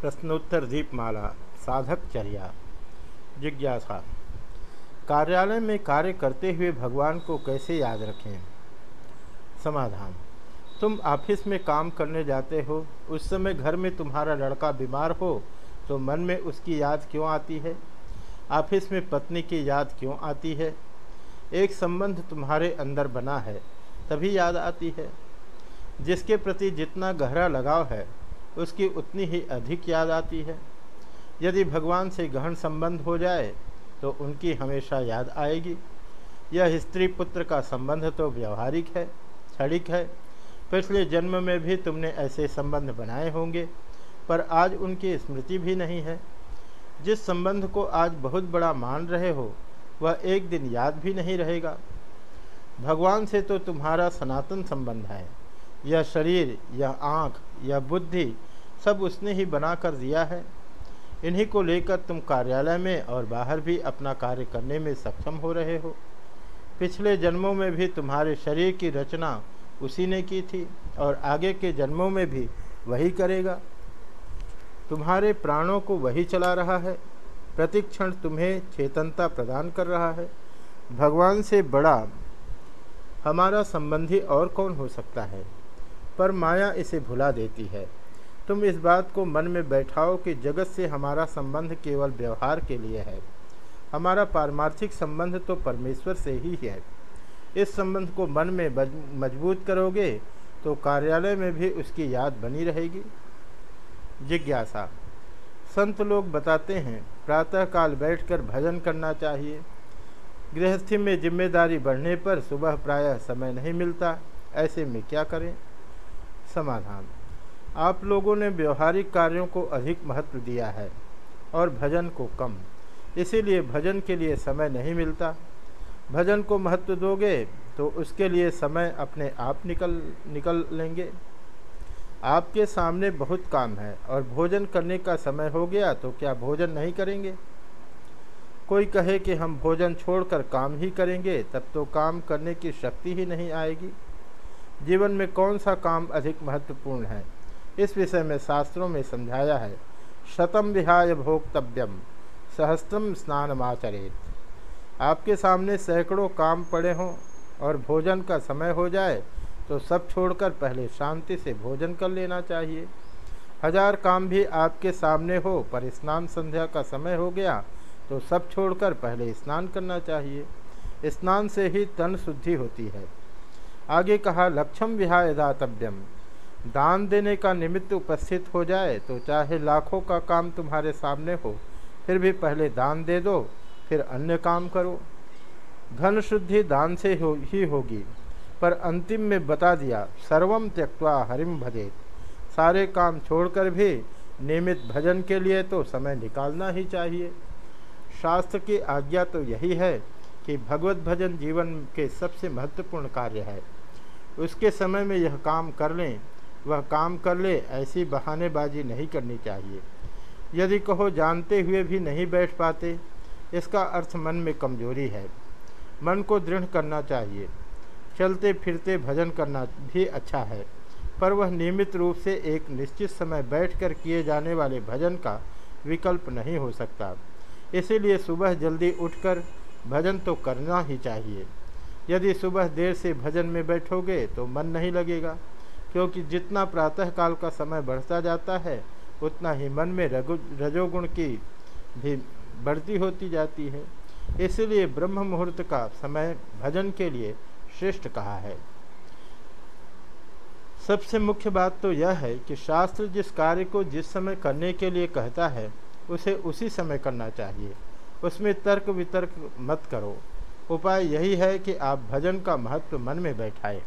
प्रश्नोत्तर दीपमाला साधक चर्या, जिज्ञासा। कार्यालय में कार्य करते हुए भगवान को कैसे याद रखें? समाधान। तुम ऑफ़िस में काम करने जाते हो, उस समय घर में तुम्हारा लड़का बीमार हो तो मन में उसकी याद क्यों आती है? ऑफ़िस में पत्नी की याद क्यों आती है? एक संबंध तुम्हारे अंदर बना है, तभी याद आती है। जिसके प्रति जितना गहरा लगाव है उसकी उतनी ही अधिक याद आती है। यदि भगवान से गहन संबंध हो जाए तो उनकी हमेशा याद आएगी। यह स्त्री पुत्र का संबंध तो व्यवहारिक है, क्षणिक है। पिछले जन्म में भी तुमने ऐसे संबंध बनाए होंगे, पर आज उनकी स्मृति भी नहीं है। जिस संबंध को आज बहुत बड़ा मान रहे हो, वह एक दिन याद भी नहीं रहेगा। भगवान से तो तुम्हारा सनातन संबंध है। यह शरीर, यह आँख, यह बुद्धि सब उसने ही बना कर दिया है। इन्हीं को लेकर तुम कार्यालय में और बाहर भी अपना कार्य करने में सक्षम हो रहे हो। पिछले जन्मों में भी तुम्हारे शरीर की रचना उसी ने की थी और आगे के जन्मों में भी वही करेगा। तुम्हारे प्राणों को वही चला रहा है। प्रतिक्षण तुम्हें चेतनता प्रदान कर रहा है। भगवान से बड़ा हमारा संबंधी और कौन हो सकता है? पर माया इसे भुला देती है। तुम इस बात को मन में बैठाओ कि जगत से हमारा संबंध केवल व्यवहार के लिए है। हमारा पारमार्थिक संबंध तो परमेश्वर से ही है। इस संबंध को मन में मज़बूत करोगे तो कार्यालय में भी उसकी याद बनी रहेगी। जिज्ञासा। संत लोग बताते हैं, प्रातःकाल बैठकर भजन करना चाहिए। गृहस्थी में ज़िम्मेदारी बढ़ने पर सुबह प्रायः समय नहीं मिलता, ऐसे में क्या करें? समाधान। आप लोगों ने व्यवहारिक कार्यों को अधिक महत्व दिया है और भजन को कम। इसीलिए भजन के लिए समय नहीं मिलता। भजन को महत्व दोगे तो उसके लिए समय अपने आप निकल निकल लेंगे। आपके सामने बहुत काम है और भोजन करने का समय हो गया तो क्या भोजन नहीं करेंगे? कोई कहे कि हम भोजन छोड़कर काम ही करेंगे, तब तो काम करने की शक्ति ही नहीं आएगी। जीवन में कौन सा काम अधिक महत्वपूर्ण है? इस विषय में शास्त्रों में समझाया है। शतम विहाय भोक्तव्यम सहस्त्रम स्नानमाचरित। आपके सामने सैकड़ों काम पड़े हों और भोजन का समय हो जाए तो सब छोड़कर पहले शांति से भोजन कर लेना चाहिए। हज़ार काम भी आपके सामने हो, पर स्नान संध्या का समय हो गया तो सब छोड़कर पहले स्नान करना चाहिए। स्नान से ही तन शुद्धि होती है। आगे कहा, लक्षम विहाय दातव्यम। दान देने का निमित्त उपस्थित हो जाए तो चाहे लाखों का काम तुम्हारे सामने हो, फिर भी पहले दान दे दो, फिर अन्य काम करो। धन शुद्धि दान से हो, ही होगी, पर अंतिम में बता दिया सर्वम त्यक्वा हरिम भजे। सारे काम छोड़कर भी नियमित भजन के लिए तो समय निकालना ही चाहिए। शास्त्र की आज्ञा तो यही है कि भगवत भजन जीवन के सबसे महत्वपूर्ण कार्य है। उसके समय में यह काम कर लें वह काम कर ले, ऐसी बहानेबाजी नहीं करनी चाहिए। यदि कहो, जानते हुए भी नहीं बैठ पाते, इसका अर्थ मन में कमज़ोरी है। मन को दृढ़ करना चाहिए। चलते फिरते भजन करना भी अच्छा है, पर वह नियमित रूप से एक निश्चित समय बैठकर किए जाने वाले भजन का विकल्प नहीं हो सकता। इसीलिए सुबह जल्दी उठकर भजन तो करना ही चाहिए। यदि सुबह देर से भजन में बैठोगे तो मन नहीं लगेगा। क्योंकि जितना प्रातःकाल का समय बढ़ता जाता है, उतना ही मन में रजोगुण की भी बढ़ती होती जाती है। इसलिए ब्रह्म मुहूर्त का समय भजन के लिए श्रेष्ठ कहा है। सबसे मुख्य बात तो यह है कि शास्त्र जिस कार्य को जिस समय करने के लिए कहता है, उसे उसी समय करना चाहिए। उसमें तर्क वितर्क मत करो। उपाय यही है कि आप भजन का महत्व मन में बैठाएँ।